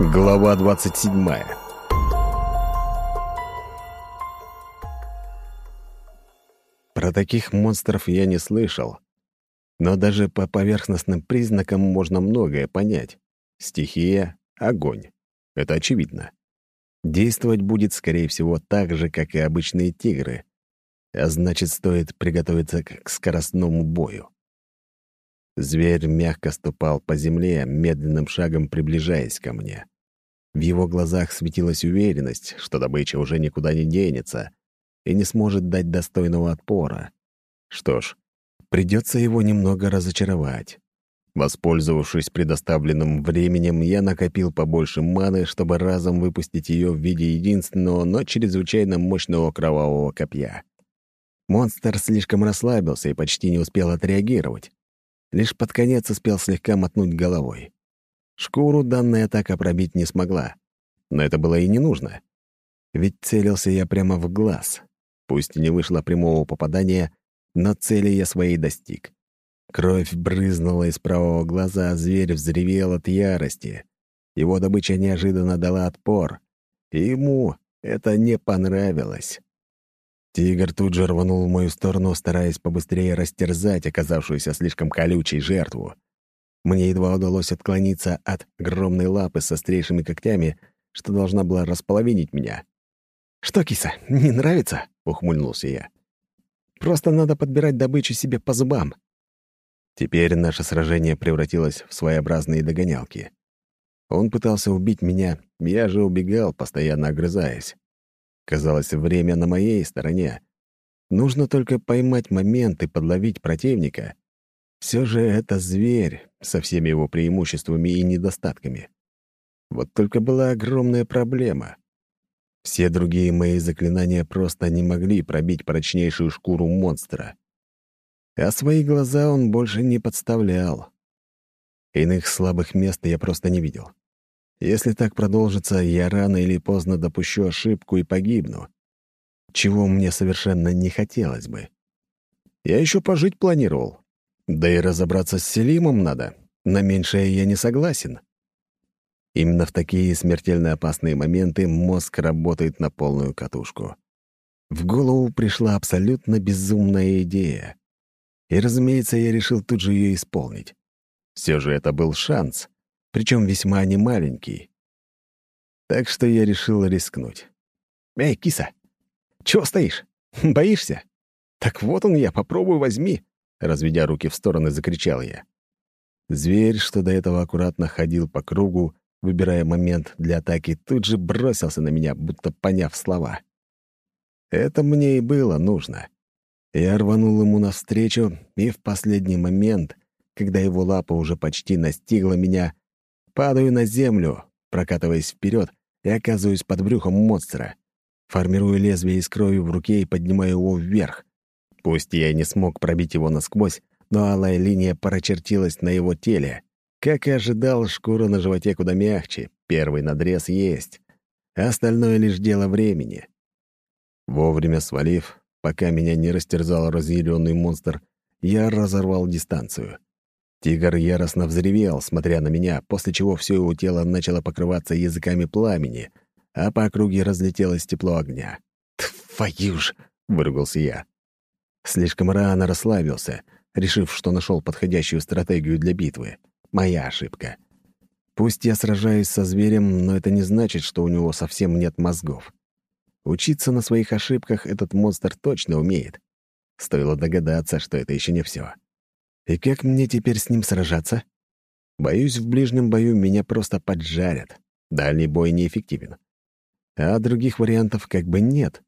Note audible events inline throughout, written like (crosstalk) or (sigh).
Глава 27 Про таких монстров я не слышал. Но даже по поверхностным признакам можно многое понять. Стихия — огонь. Это очевидно. Действовать будет, скорее всего, так же, как и обычные тигры. А значит, стоит приготовиться к скоростному бою. Зверь мягко ступал по земле, медленным шагом приближаясь ко мне. В его глазах светилась уверенность, что добыча уже никуда не денется и не сможет дать достойного отпора. Что ж, придется его немного разочаровать. Воспользовавшись предоставленным временем, я накопил побольше маны, чтобы разом выпустить ее в виде единственного, но чрезвычайно мощного кровавого копья. Монстр слишком расслабился и почти не успел отреагировать. Лишь под конец успел слегка мотнуть головой. Шкуру данная атака пробить не смогла. Но это было и не нужно. Ведь целился я прямо в глаз. Пусть не вышло прямого попадания, но цели я своей достиг. Кровь брызнула из правого глаза, а зверь взревел от ярости. Его добыча неожиданно дала отпор. И ему это не понравилось. Тигр тут же рванул в мою сторону, стараясь побыстрее растерзать оказавшуюся слишком колючей жертву. Мне едва удалось отклониться от огромной лапы с острейшими когтями, что должна была располовинить меня. «Что, киса, не нравится?» — ухмыльнулся я. «Просто надо подбирать добычу себе по зубам». Теперь наше сражение превратилось в своеобразные догонялки. Он пытался убить меня, я же убегал, постоянно огрызаясь. Казалось, время на моей стороне. Нужно только поймать момент и подловить противника. Все же это зверь со всеми его преимуществами и недостатками. Вот только была огромная проблема. Все другие мои заклинания просто не могли пробить прочнейшую шкуру монстра. А свои глаза он больше не подставлял. Иных слабых мест я просто не видел. Если так продолжится, я рано или поздно допущу ошибку и погибну. Чего мне совершенно не хотелось бы. Я еще пожить планировал. Да и разобраться с Селимом надо. На меньшее я не согласен. Именно в такие смертельно опасные моменты мозг работает на полную катушку. В голову пришла абсолютно безумная идея. И, разумеется, я решил тут же ее исполнить. Все же это был шанс — причем весьма немаленький. Так что я решил рискнуть. «Эй, киса, чего стоишь? (laughs) Боишься? Так вот он я, попробуй возьми!» Разведя руки в стороны, закричал я. Зверь, что до этого аккуратно ходил по кругу, выбирая момент для атаки, тут же бросился на меня, будто поняв слова. Это мне и было нужно. Я рванул ему навстречу, и в последний момент, когда его лапа уже почти настигла меня, Падаю на землю, прокатываясь вперед и оказываюсь под брюхом монстра. Формирую лезвие из крови в руке и поднимаю его вверх. Пусть я не смог пробить его насквозь, но алая линия прочертилась на его теле. Как и ожидал, шкура на животе куда мягче, первый надрез есть. Остальное лишь дело времени. Вовремя свалив, пока меня не растерзал разъяренный монстр, я разорвал дистанцию. Тигр яростно взревел, смотря на меня, после чего все его тело начало покрываться языками пламени, а по округе разлетелось тепло огня. «Твою ж!» — выругался я. Слишком рано расслабился, решив, что нашел подходящую стратегию для битвы. Моя ошибка. Пусть я сражаюсь со зверем, но это не значит, что у него совсем нет мозгов. Учиться на своих ошибках этот монстр точно умеет. Стоило догадаться, что это еще не все. И как мне теперь с ним сражаться? Боюсь, в ближнем бою меня просто поджарят. Дальний бой неэффективен. А других вариантов как бы нет.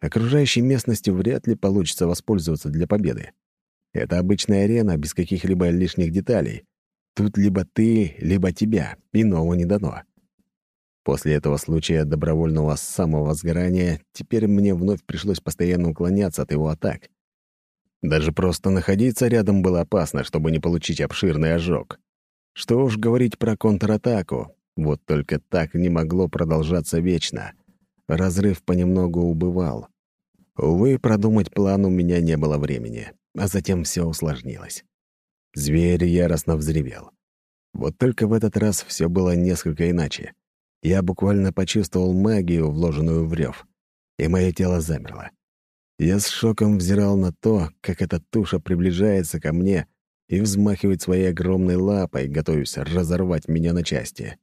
Окружающей местностью вряд ли получится воспользоваться для победы. Это обычная арена без каких-либо лишних деталей. Тут либо ты, либо тебя, иного не дано. После этого случая добровольного самого сгорания теперь мне вновь пришлось постоянно уклоняться от его атак. Даже просто находиться рядом было опасно, чтобы не получить обширный ожог. Что уж говорить про контратаку, вот только так не могло продолжаться вечно. Разрыв понемногу убывал. Увы, продумать план у меня не было времени, а затем все усложнилось. Зверь яростно взревел. Вот только в этот раз все было несколько иначе. я буквально почувствовал магию, вложенную в рев, и мое тело замерло. Я с шоком взирал на то, как эта туша приближается ко мне и взмахивает своей огромной лапой, готовясь разорвать меня на части.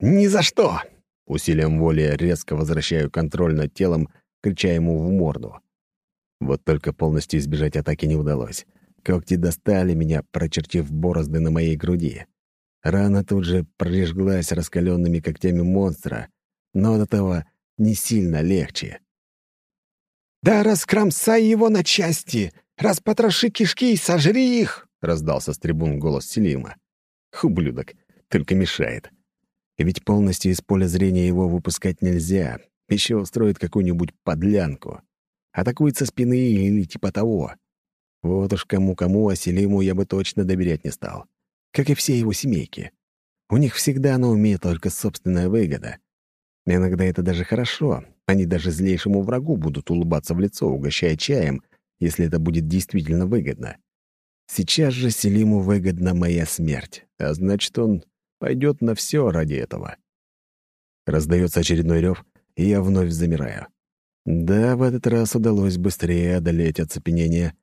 «Ни за что!» Усилием воли резко возвращаю контроль над телом, крича ему в морду. Вот только полностью избежать атаки не удалось. Когти достали меня, прочертив борозды на моей груди. Рана тут же прижглась раскаленными когтями монстра, но от этого не сильно легче. «Да раскромсай его на части! Распотроши кишки и сожри их!» — раздался с трибун голос Селима. «Ублюдок, только мешает. И ведь полностью из поля зрения его выпускать нельзя. Еще устроит какую-нибудь подлянку. Атакует со спины или типа того. Вот уж кому-кому, а Селиму я бы точно доверять не стал. Как и все его семейки. У них всегда на уме только собственная выгода. Иногда это даже хорошо. Они даже злейшему врагу будут улыбаться в лицо, угощая чаем, если это будет действительно выгодно. Сейчас же Селиму выгодна моя смерть, а значит, он пойдет на все ради этого. Раздается очередной рев, и я вновь замираю. Да, в этот раз удалось быстрее одолеть оцепенение.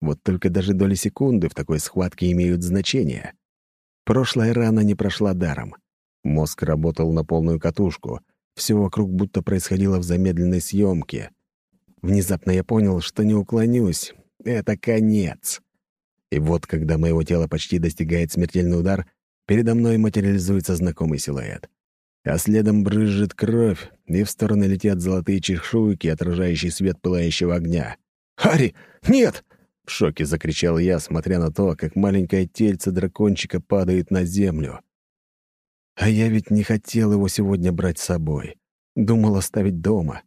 Вот только даже доли секунды в такой схватке имеют значение. Прошлая рана не прошла даром. Мозг работал на полную катушку. Все вокруг будто происходило в замедленной съемке. Внезапно я понял, что не уклонюсь. Это конец. И вот, когда моего тела почти достигает смертельный удар, передо мной материализуется знакомый силуэт а следом брызжет кровь, и в стороны летят золотые чешуйки, отражающие свет пылающего огня. «Харри, нет!» — в шоке закричал я, смотря на то, как маленькое тельце дракончика падает на землю. А я ведь не хотел его сегодня брать с собой. Думал оставить дома.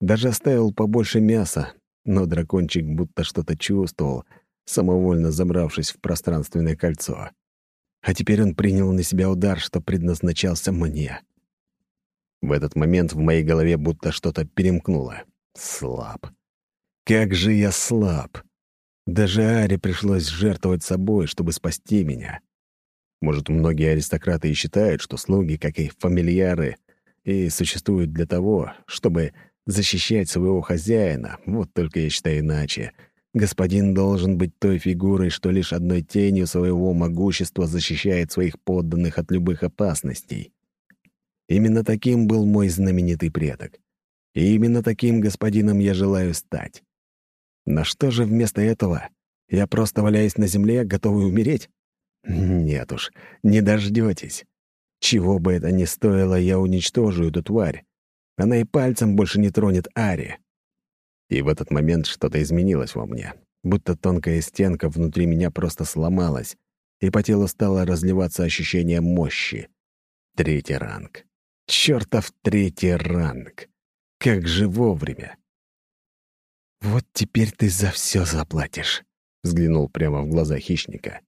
Даже оставил побольше мяса, но дракончик будто что-то чувствовал, самовольно забравшись в пространственное кольцо. А теперь он принял на себя удар, что предназначался мне. В этот момент в моей голове будто что-то перемкнуло. Слаб. Как же я слаб. Даже Аре пришлось жертвовать собой, чтобы спасти меня. Может, многие аристократы и считают, что слуги, как и фамильяры, и существуют для того, чтобы защищать своего хозяина. Вот только я считаю иначе. Господин должен быть той фигурой, что лишь одной тенью своего могущества защищает своих подданных от любых опасностей. Именно таким был мой знаменитый предок. И именно таким господином я желаю стать. Но что же вместо этого? Я просто валяюсь на земле, готовый умереть? Нет уж, не дождетесь. Чего бы это ни стоило, я уничтожу эту тварь. Она и пальцем больше не тронет Ари. И в этот момент что-то изменилось во мне, будто тонкая стенка внутри меня просто сломалась, и по телу стало разливаться ощущение мощи. Третий ранг. Чёртов третий ранг. Как же вовремя. «Вот теперь ты за все заплатишь», — взглянул прямо в глаза хищника.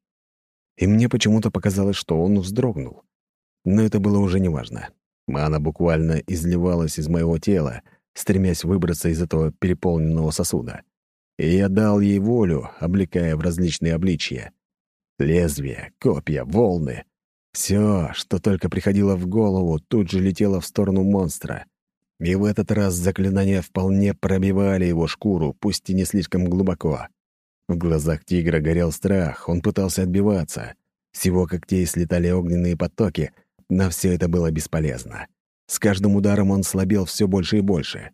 И мне почему-то показалось, что он вздрогнул. Но это было уже неважно. Мана буквально изливалась из моего тела, стремясь выбраться из этого переполненного сосуда. И я дал ей волю, облекая в различные обличья. Лезвия, копья, волны все, что только приходило в голову, тут же летело в сторону монстра. И в этот раз заклинания вполне пробивали его шкуру, пусть и не слишком глубоко. В глазах тигра горел страх, он пытался отбиваться. С его когтей слетали огненные потоки, но все это было бесполезно. С каждым ударом он слабел все больше и больше.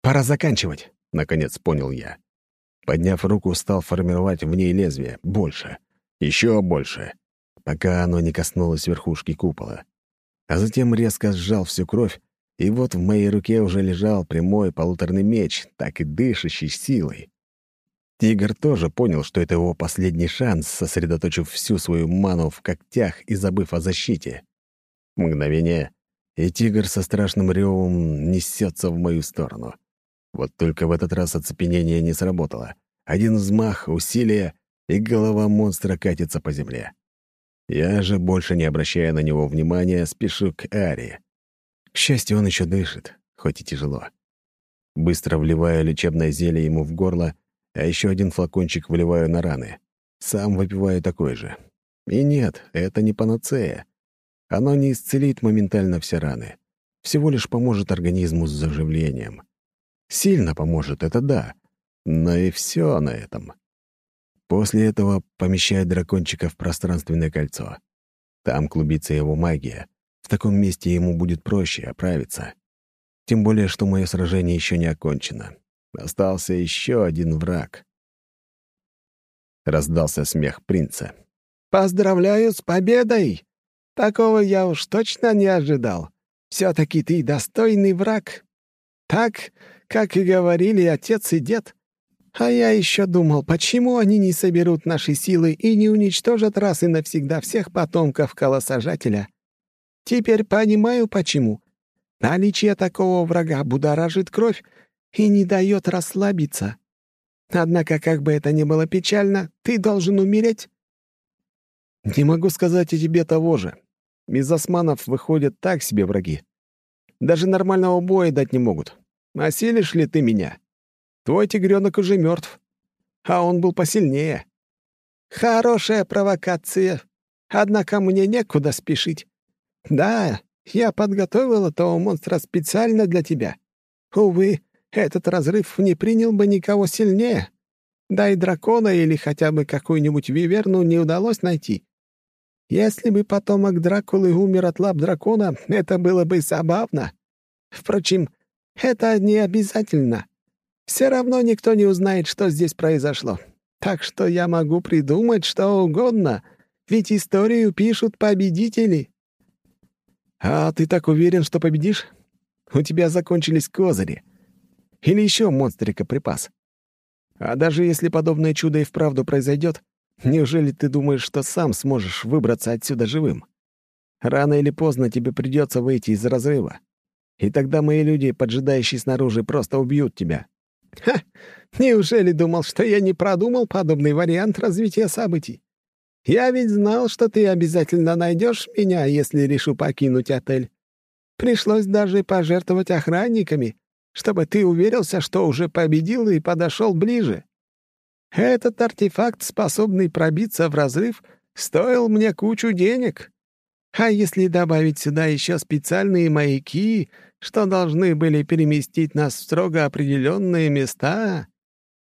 «Пора заканчивать», — наконец понял я. Подняв руку, стал формировать в ней лезвие. Больше. Еще больше пока оно не коснулось верхушки купола. А затем резко сжал всю кровь, и вот в моей руке уже лежал прямой полуторный меч, так и дышащий силой. Тигр тоже понял, что это его последний шанс, сосредоточив всю свою ману в когтях и забыв о защите. Мгновение, и тигр со страшным ревом несется в мою сторону. Вот только в этот раз оцепенение не сработало. Один взмах, усилие, и голова монстра катится по земле. Я же, больше не обращая на него внимания, спешу к Ари. К счастью, он еще дышит, хоть и тяжело. Быстро вливаю лечебное зелье ему в горло, а еще один флакончик выливаю на раны. Сам выпиваю такой же. И нет, это не панацея. Оно не исцелит моментально все раны. Всего лишь поможет организму с заживлением. Сильно поможет, это да. Но и все на этом. После этого помещает дракончика в пространственное кольцо. Там клубится его магия. В таком месте ему будет проще оправиться. Тем более, что мое сражение еще не окончено. Остался еще один враг. Раздался смех принца. «Поздравляю с победой! Такого я уж точно не ожидал. Все-таки ты достойный враг. Так, как и говорили отец и дед. А я еще думал, почему они не соберут наши силы и не уничтожат раз и навсегда всех потомков колосажателя. Теперь понимаю, почему. Наличие такого врага будоражит кровь и не дает расслабиться. Однако, как бы это ни было печально, ты должен умереть. Не могу сказать и тебе того же. Из османов выходят так себе враги. Даже нормального боя дать не могут. Осилишь ли ты меня? Твой тигренок уже мертв, а он был посильнее. Хорошая провокация. Однако мне некуда спешить. Да, я подготовил этого монстра специально для тебя. Увы, этот разрыв не принял бы никого сильнее. Да и дракона или хотя бы какую-нибудь виверну не удалось найти. Если бы потомок Дракулы умер от лап дракона, это было бы забавно. Впрочем, это не обязательно. Все равно никто не узнает, что здесь произошло. Так что я могу придумать что угодно, ведь историю пишут победители. «А ты так уверен, что победишь? У тебя закончились козыри. Или еще монстрика припас. А даже если подобное чудо и вправду произойдет, неужели ты думаешь, что сам сможешь выбраться отсюда живым? Рано или поздно тебе придется выйти из разрыва. И тогда мои люди, поджидающие снаружи, просто убьют тебя». «Ха! Неужели думал, что я не продумал подобный вариант развития событий? Я ведь знал, что ты обязательно найдешь меня, если решу покинуть отель. Пришлось даже пожертвовать охранниками, чтобы ты уверился, что уже победил и подошел ближе. Этот артефакт, способный пробиться в разрыв, стоил мне кучу денег. А если добавить сюда еще специальные маяки, что должны были переместить нас в строго определенные места,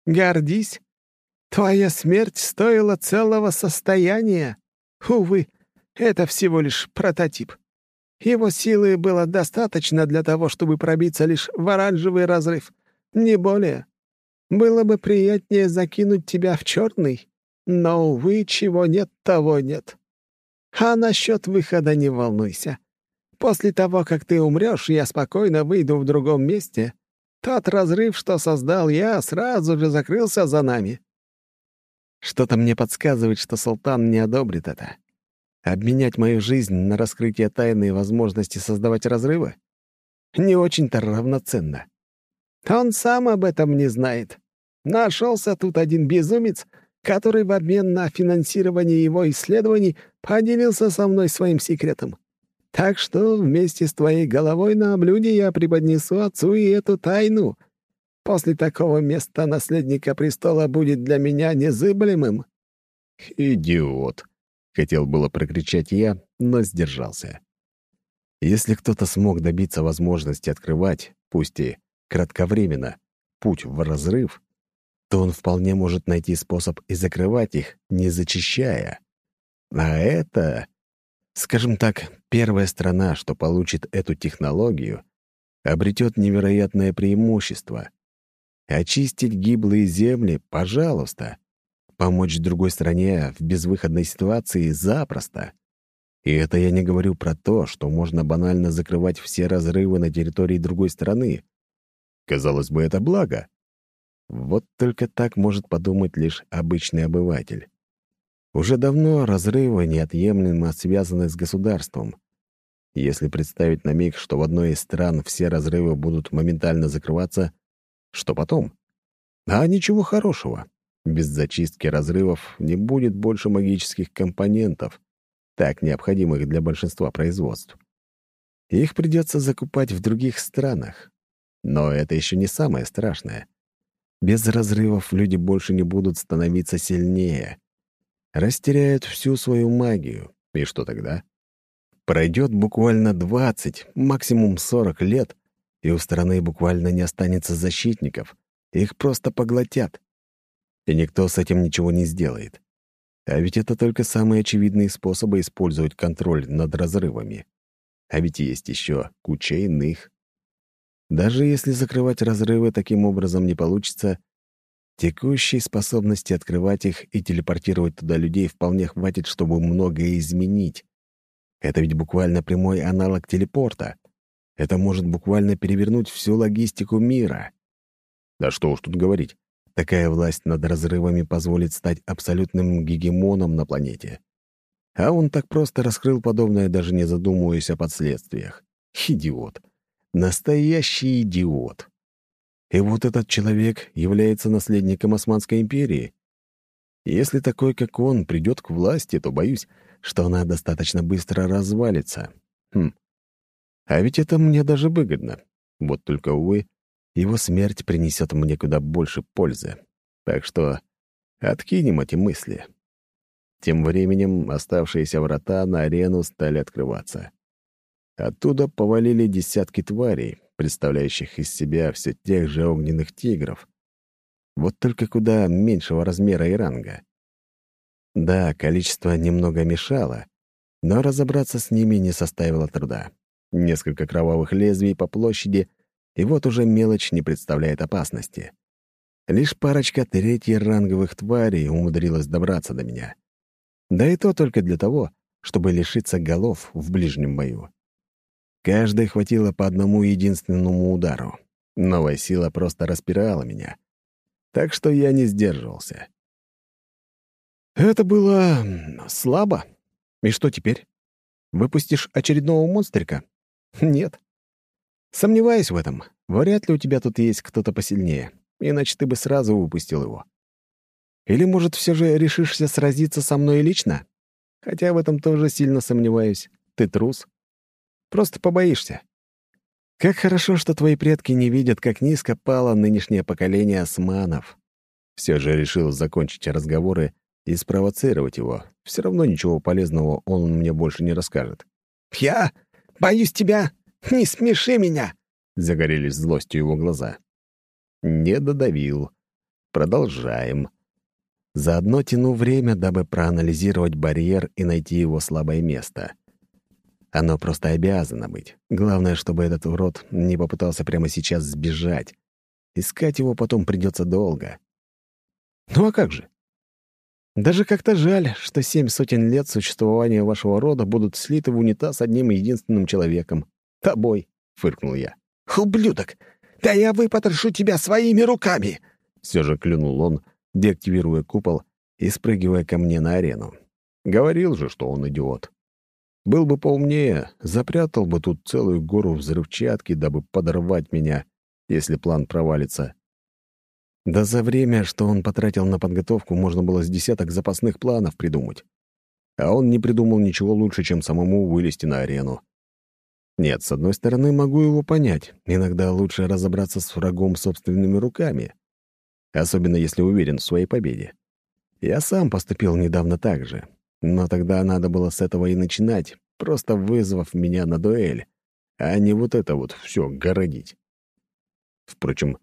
гордись, Твоя смерть стоила целого состояния. Увы, это всего лишь прототип. Его силы было достаточно для того, чтобы пробиться лишь в оранжевый разрыв, не более. Было бы приятнее закинуть тебя в черный, но, увы, чего нет, того нет. А насчет выхода не волнуйся. После того, как ты умрешь, я спокойно выйду в другом месте. Тот разрыв, что создал я, сразу же закрылся за нами. Что-то мне подсказывает, что Султан не одобрит это. Обменять мою жизнь на раскрытие тайны и возможности создавать разрывы? Не очень-то равноценно. Он сам об этом не знает. Нашелся тут один безумец, который в обмен на финансирование его исследований поделился со мной своим секретом. Так что вместе с твоей головой на блюде я преподнесу отцу и эту тайну, После такого места наследника престола будет для меня незыблемым». «Идиот!» — хотел было прокричать я, но сдержался. Если кто-то смог добиться возможности открывать, пусть и кратковременно, путь в разрыв, то он вполне может найти способ и закрывать их, не зачищая. А это, скажем так, первая страна, что получит эту технологию, обретет невероятное преимущество. Очистить гиблые земли — пожалуйста. Помочь другой стране в безвыходной ситуации — запросто. И это я не говорю про то, что можно банально закрывать все разрывы на территории другой страны. Казалось бы, это благо. Вот только так может подумать лишь обычный обыватель. Уже давно разрывы неотъемлемо связаны с государством. Если представить на миг, что в одной из стран все разрывы будут моментально закрываться — что потом? А ничего хорошего. Без зачистки разрывов не будет больше магических компонентов, так необходимых для большинства производств. Их придется закупать в других странах. Но это еще не самое страшное. Без разрывов люди больше не будут становиться сильнее. Растеряют всю свою магию. И что тогда? Пройдет буквально 20, максимум 40 лет, и у страны буквально не останется защитников. Их просто поглотят. И никто с этим ничего не сделает. А ведь это только самые очевидные способы использовать контроль над разрывами. А ведь есть еще куча иных. Даже если закрывать разрывы таким образом не получится, текущей способности открывать их и телепортировать туда людей вполне хватит, чтобы многое изменить. Это ведь буквально прямой аналог телепорта. Это может буквально перевернуть всю логистику мира. Да что уж тут говорить. Такая власть над разрывами позволит стать абсолютным гегемоном на планете. А он так просто раскрыл подобное, даже не задумываясь о последствиях. Идиот. Настоящий идиот. И вот этот человек является наследником Османской империи. Если такой, как он, придет к власти, то боюсь, что она достаточно быстро развалится. Хм. А ведь это мне даже выгодно. Вот только, увы, его смерть принесет мне куда больше пользы. Так что откинем эти мысли. Тем временем оставшиеся врата на арену стали открываться. Оттуда повалили десятки тварей, представляющих из себя все тех же огненных тигров. Вот только куда меньшего размера и ранга. Да, количество немного мешало, но разобраться с ними не составило труда. Несколько кровавых лезвий по площади — и вот уже мелочь не представляет опасности. Лишь парочка ранговых тварей умудрилась добраться до меня. Да и то только для того, чтобы лишиться голов в ближнем бою. Каждой хватило по одному единственному удару. Новая сила просто распирала меня. Так что я не сдерживался. Это было слабо. И что теперь? Выпустишь очередного монстрика? Нет. Сомневаюсь в этом. Вряд ли у тебя тут есть кто-то посильнее, иначе ты бы сразу выпустил его. Или, может, все же решишься сразиться со мной лично? Хотя в этом тоже сильно сомневаюсь. Ты трус. Просто побоишься. Как хорошо, что твои предки не видят, как низко пало нынешнее поколение османов. Все же решил закончить разговоры и спровоцировать его. Все равно ничего полезного он мне больше не расскажет. «Я боюсь тебя «Не смеши меня!» — загорелись злостью его глаза. Не додавил. Продолжаем. Заодно тяну время, дабы проанализировать барьер и найти его слабое место. Оно просто обязано быть. Главное, чтобы этот урод не попытался прямо сейчас сбежать. Искать его потом придется долго. Ну а как же? Даже как-то жаль, что семь сотен лет существования вашего рода будут слиты в унитаз одним единственным человеком. «Тобой», — фыркнул я. «Ублюдок! Да я выпотрошу тебя своими руками!» Все же клюнул он, деактивируя купол и спрыгивая ко мне на арену. Говорил же, что он идиот. Был бы поумнее, запрятал бы тут целую гору взрывчатки, дабы подорвать меня, если план провалится. Да за время, что он потратил на подготовку, можно было с десяток запасных планов придумать. А он не придумал ничего лучше, чем самому вылезти на арену. Нет, с одной стороны, могу его понять. Иногда лучше разобраться с врагом собственными руками. Особенно если уверен в своей победе. Я сам поступил недавно так же. Но тогда надо было с этого и начинать, просто вызвав меня на дуэль, а не вот это вот все городить. Впрочем,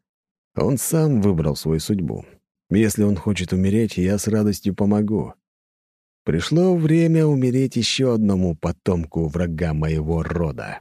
он сам выбрал свою судьбу. Если он хочет умереть, я с радостью помогу. Пришло время умереть еще одному потомку врага моего рода.